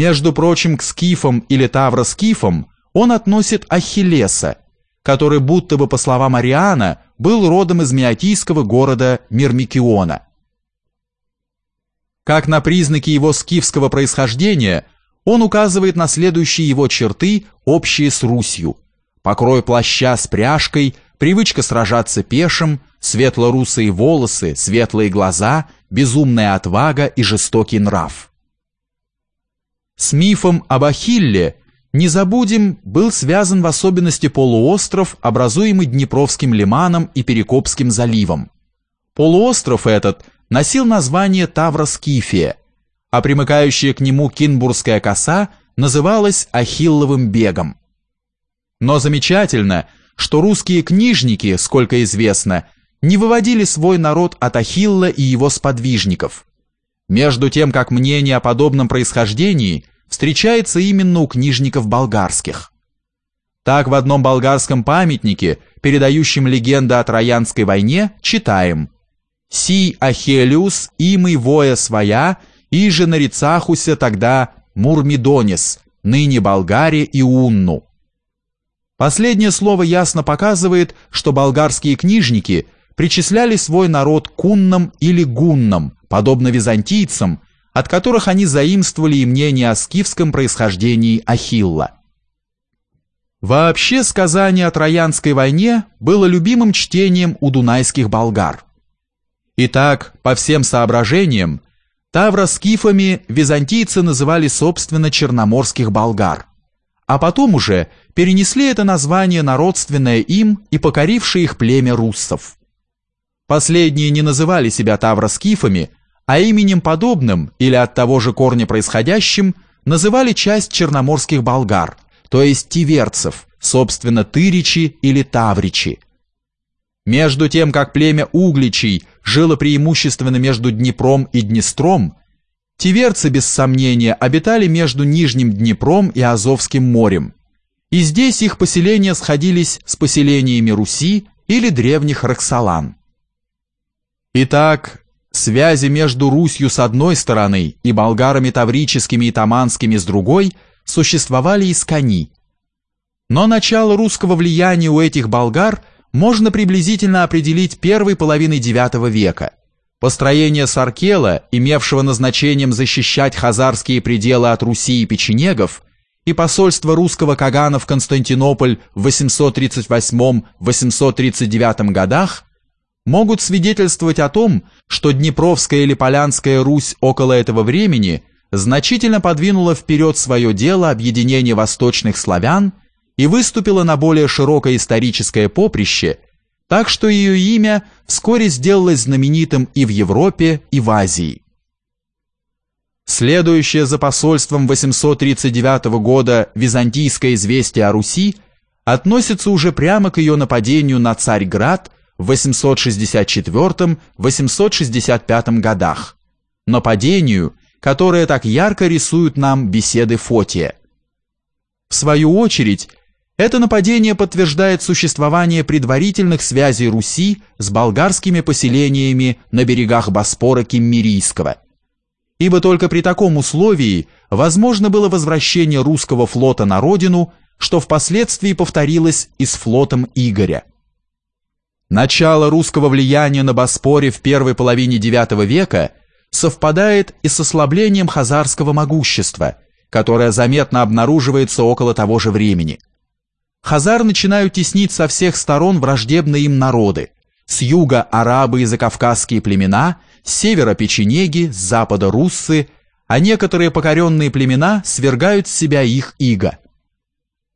Между прочим, к скифам или тавроскифам он относит Ахиллеса, который будто бы, по словам Ариана, был родом из миотийского города Мирмикиона. Как на признаки его скифского происхождения, он указывает на следующие его черты, общие с Русью. Покрой плаща с пряжкой, привычка сражаться пешим, светло-русые волосы, светлые глаза, безумная отвага и жестокий нрав. С мифом об Ахилле не забудем, был связан в особенности полуостров, образуемый Днепровским лиманом и Перекопским заливом. Полуостров этот носил название Тавроскифия, а примыкающая к нему Кинбургская коса называлась Ахилловым бегом. Но замечательно, что русские книжники, сколько известно, не выводили свой народ от Ахилла и его сподвижников. Между тем, как мнение о подобном происхождении – встречается именно у книжников болгарских. Так в одном болгарском памятнике, передающем легенду о Троянской войне, читаем «Си Ахелиус имый воя своя, и же нарицахуся тогда Мурмидонис, ныне Болгаре и Унну». Последнее слово ясно показывает, что болгарские книжники причисляли свой народ к куннам или гуннам, подобно византийцам, от которых они заимствовали и мнение о скифском происхождении Ахилла. Вообще сказание о Троянской войне было любимым чтением у дунайских болгар. Итак, по всем соображениям, тавроскифами византийцы называли собственно черноморских болгар, а потом уже перенесли это название на родственное им и покорившее их племя руссов. Последние не называли себя тавроскифами, а именем подобным или от того же корня происходящим называли часть черноморских болгар, то есть тиверцев, собственно тыричи или тавричи. Между тем, как племя угличей жило преимущественно между Днепром и Днестром, тиверцы, без сомнения, обитали между Нижним Днепром и Азовским морем, и здесь их поселения сходились с поселениями Руси или древних Роксолан. Итак, Связи между Русью с одной стороны и болгарами таврическими и таманскими с другой существовали из кони. Но начало русского влияния у этих болгар можно приблизительно определить первой половины IX века. Построение Саркела, имевшего назначением защищать хазарские пределы от Руси и печенегов, и посольство русского Кагана в Константинополь в 838-839 годах могут свидетельствовать о том, что Днепровская или Полянская Русь около этого времени значительно подвинула вперед свое дело объединения восточных славян и выступила на более широкое историческое поприще, так что ее имя вскоре сделалось знаменитым и в Европе, и в Азии. Следующее за посольством 839 года византийское известие о Руси относится уже прямо к ее нападению на Царьград в 864-865 годах, нападению, которое так ярко рисуют нам беседы Фотия. В свою очередь, это нападение подтверждает существование предварительных связей Руси с болгарскими поселениями на берегах Боспора Киммерийского. Ибо только при таком условии возможно было возвращение русского флота на родину, что впоследствии повторилось и с флотом Игоря. Начало русского влияния на Боспоре в первой половине IX века совпадает и с ослаблением хазарского могущества, которое заметно обнаруживается около того же времени. Хазар начинают теснить со всех сторон враждебные им народы, с юга арабы и закавказские племена, с севера печенеги, с запада руссы, а некоторые покоренные племена свергают с себя их иго.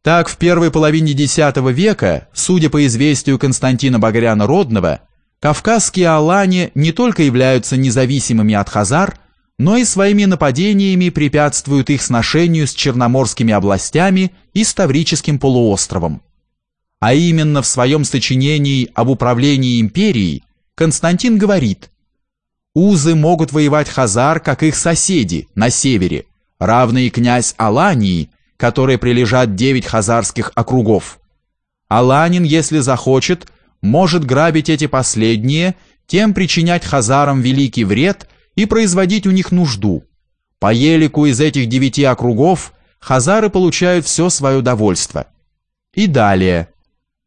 Так, в первой половине X века, судя по известию Константина Багряна Родного, кавказские алани не только являются независимыми от хазар, но и своими нападениями препятствуют их сношению с черноморскими областями и с Таврическим полуостровом. А именно в своем сочинении об управлении империей Константин говорит, «Узы могут воевать хазар, как их соседи, на севере, равные князь Алании, которой прилежат девять хазарских округов. Аланин, если захочет, может грабить эти последние, тем причинять хазарам великий вред и производить у них нужду. По елику из этих девяти округов хазары получают все свое довольство. И далее.